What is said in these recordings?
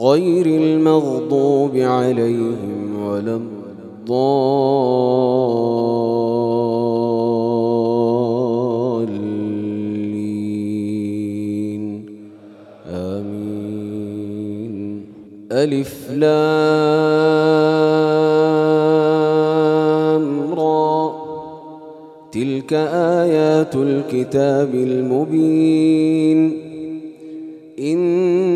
غير المغضوب عليهم ولا الضالين. آمين. ألف لام را. تلك آيات الكتاب المبين. إِنَّا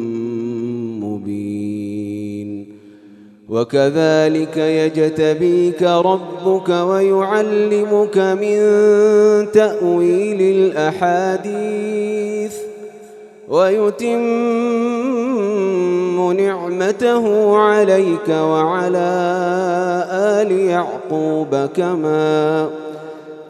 وكذلك يجتبيك ربك ويعلمك من تأويل الأحاديث ويتم نعمته عليك وعلى آل يعقوب كما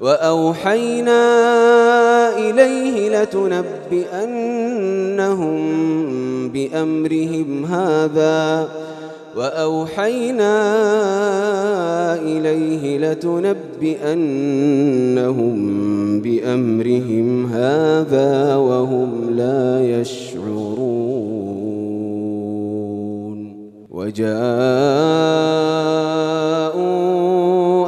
وأوحينا إليه لتنبئنهم بأمرهم هذا. وأوحينا إليه لتنبئنهم بأمرهم هذا وهم لا يشعرون. وجاءوا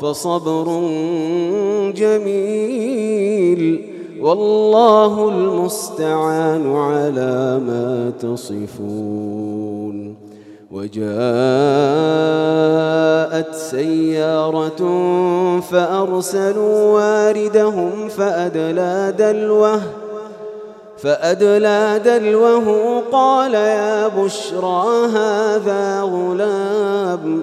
فصبر جميل والله المستعان على ما تصفون وجاءت سيارة فأرسلوا واردهم فأدلى دلوه فأدلى دلوه قال يا بشرى هذا غلام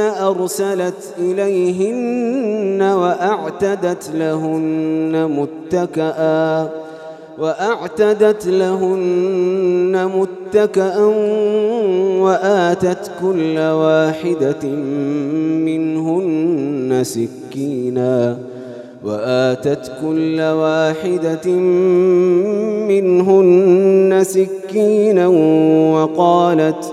أرسلت إليهن وأعتدت لهن متكئا وأعتدت لهن متكأ وآتت كل واحدة منهن سكيناً وآتت كل واحدة منهن سكينا وقالت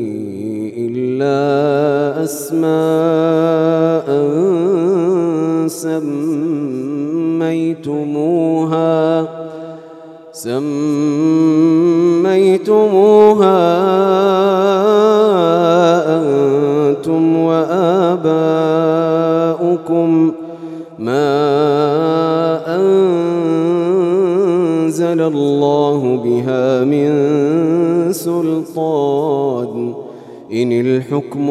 إلا أسماء سميتموها. سميتموها. إن الحكم إلا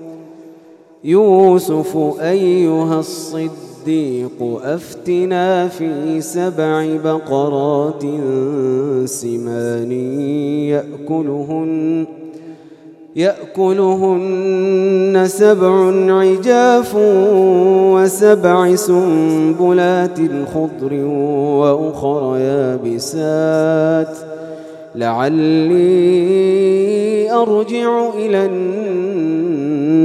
يوسف أيها الصديق أفتنا في سبع بقرات سمان يأكلهن يأكلهن سبع عجاف وسبع سنبلات خضر وأخر يابسات. لعلي أرجع إلى الناس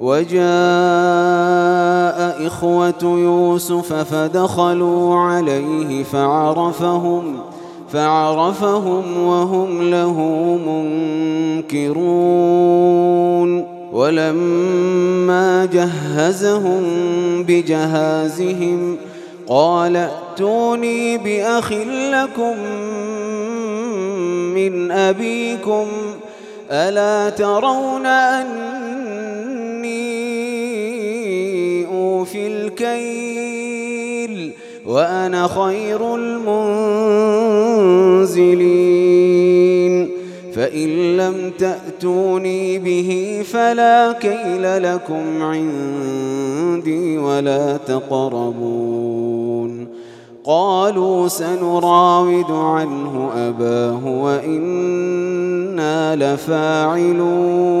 وجاء إخوة يوسف فدخلوا عليه فعرفهم فعرفهم وهم له منكرون. ولما جهزهم بجهازهم قال ائتوني بأخ لكم من أبيكم ألا ترون أني الكيل وأنا خير المنزلين. فإن لم تأتوني به فلا كيل لكم عندي ولا تقربون. قالوا سنراود عنه أباه وإنا لفاعلون.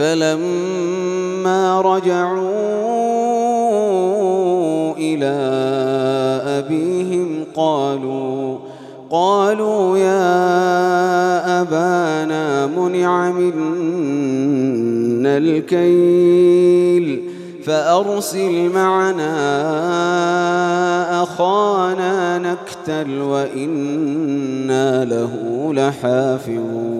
فلما رجعوا إلى أبيهم قالوا قالوا يا أبانا منع منا الكيل فأرسل معنا أخانا نكتل وإنا له لحافظون.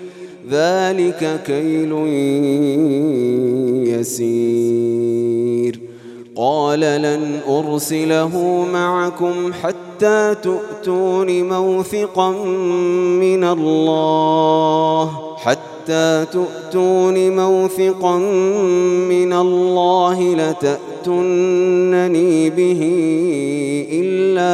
ذلك كيل يسير. قال لن أرسله معكم حتى تؤتون موثقا من الله حتى تؤتون موثقا من الله لتأتون تأتونني به إلا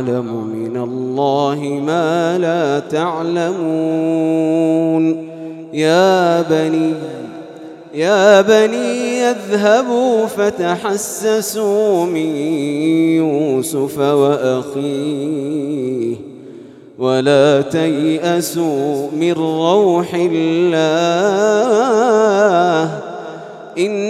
وأعلم من الله ما لا تعلمون. يا بني يا بني اذهبوا فتحسسوا من يوسف وأخيه. ولا تيأسوا من روح الله. إنه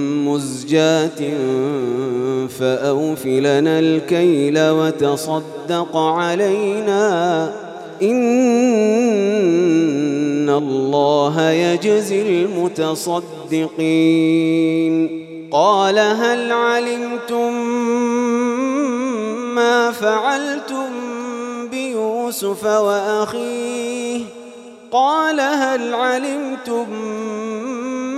مزجاة فأوف لنا الكيل وتصدق علينا إن الله يجزي المتصدقين. قال هل علمتم ما فعلتم بيوسف وأخيه؟ قال هل علمتم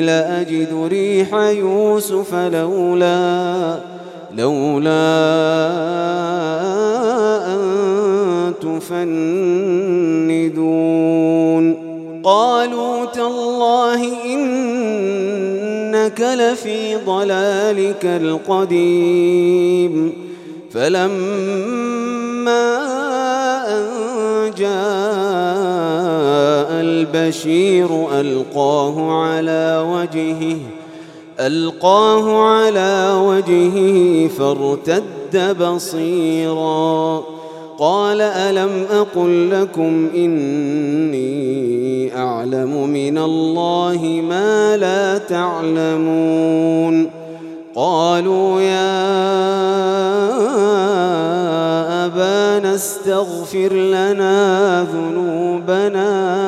لأجد ريح يوسف لولا لولا أن تفندون. قالوا تالله إنك لفي ضلالك القديم. فلما أن جاء البشير ألقاه على وجهه ألقاه على وجهه فارتد بصيراً. قال ألم أقل لكم إني أعلم من الله ما لا تعلمون؟ قالوا يا أبانا استغفر لنا ذنوبنا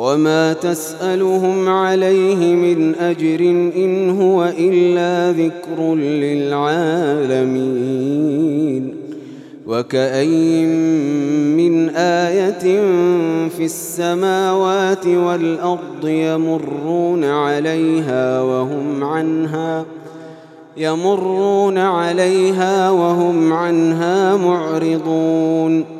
وما تسألهم عليه من أجر إن هو إلا ذكر للعالمين وكأي من آية في السماوات والأرض يمرون عليها وهم عنها يمرون عليها وهم عنها معرضون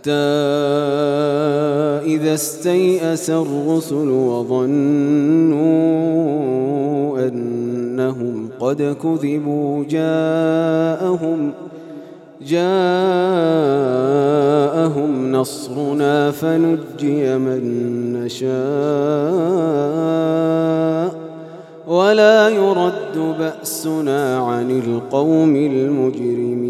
حتى إذا استيأس الرسل وظنوا أنهم قد كذبوا جاءهم ۖ جاءهم نصرنا فنجي من نشاء ولا يرد بأسنا عن القوم المجرمين.